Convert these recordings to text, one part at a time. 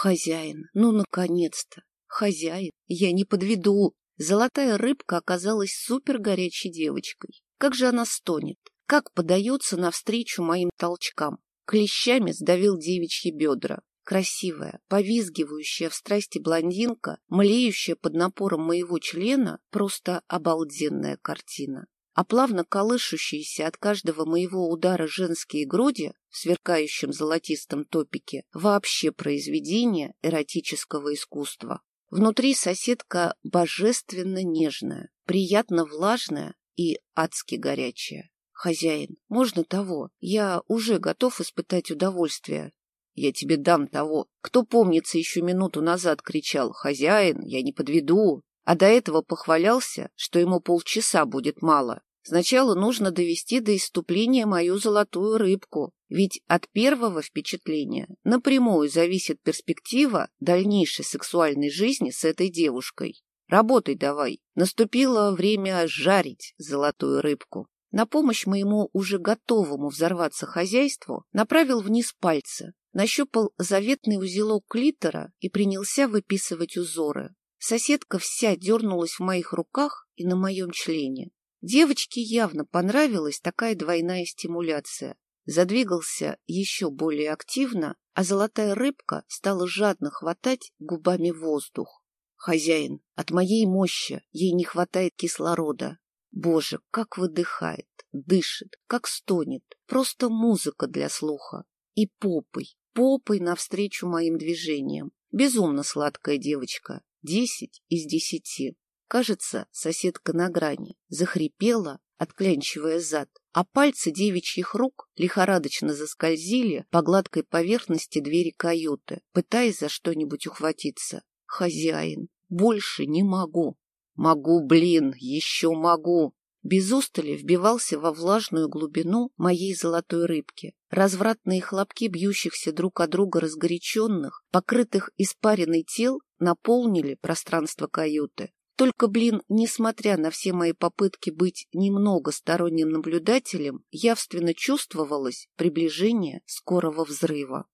Хозяин, ну, наконец-то! Хозяин, я не подведу! Золотая рыбка оказалась супер горячей девочкой. Как же она стонет! Как подается навстречу моим толчкам! Клещами сдавил девичьи бедра. Красивая, повизгивающая в страсти блондинка, млеющая под напором моего члена, просто обалденная картина. А плавно колышущиеся от каждого моего удара женские груди в сверкающем золотистом топике вообще произведение эротического искусства. Внутри соседка божественно нежная, приятно влажная и адски горячая. Хозяин, можно того? Я уже готов испытать удовольствие. Я тебе дам того. Кто, помнится, еще минуту назад кричал «Хозяин, я не подведу», а до этого похвалялся, что ему полчаса будет мало. Сначала нужно довести до иступления мою золотую рыбку, ведь от первого впечатления напрямую зависит перспектива дальнейшей сексуальной жизни с этой девушкой. Работай давай. Наступило время жарить золотую рыбку. На помощь моему уже готовому взорваться хозяйству направил вниз пальцы, нащупал заветный узелок клитора и принялся выписывать узоры. Соседка вся дернулась в моих руках и на моем члене. Девочке явно понравилась такая двойная стимуляция. Задвигался еще более активно, а золотая рыбка стала жадно хватать губами воздух. Хозяин, от моей мощи ей не хватает кислорода. Боже, как выдыхает, дышит, как стонет. Просто музыка для слуха. И попой, попой навстречу моим движениям. Безумно сладкая девочка. Десять из десяти. Кажется, соседка на грани. Захрипела, отклянчивая зад, а пальцы девичьих рук лихорадочно заскользили по гладкой поверхности двери каюты, пытаясь за что-нибудь ухватиться. Хозяин, больше не могу. Могу, блин, еще могу без устали вбивался во влажную глубину моей золотой рыбки. Развратные хлопки бьющихся друг от друга разгоряченных, покрытых испаренной тел, наполнили пространство каюты. Только, блин, несмотря на все мои попытки быть немного сторонним наблюдателем, явственно чувствовалось приближение скорого взрыва.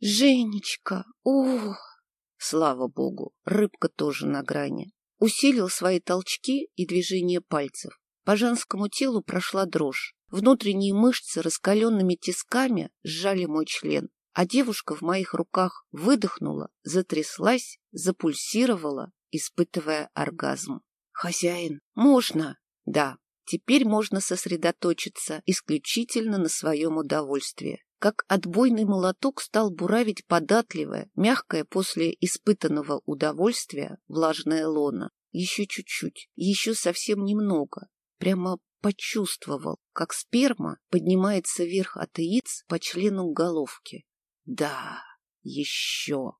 «Женечка! О!» Слава богу, рыбка тоже на грани. Усилил свои толчки и движения пальцев. По женскому телу прошла дрожь. Внутренние мышцы раскаленными тисками сжали мой член, а девушка в моих руках выдохнула, затряслась, запульсировала, испытывая оргазм. «Хозяин, можно?» «Да, теперь можно сосредоточиться исключительно на своем удовольствии. Как отбойный молоток стал буравить податливое, мягкое после испытанного удовольствия влажное лоно. Еще чуть-чуть, еще совсем немного, прямо почувствовал, как сперма поднимается вверх от яиц по члену головки. Да, еще.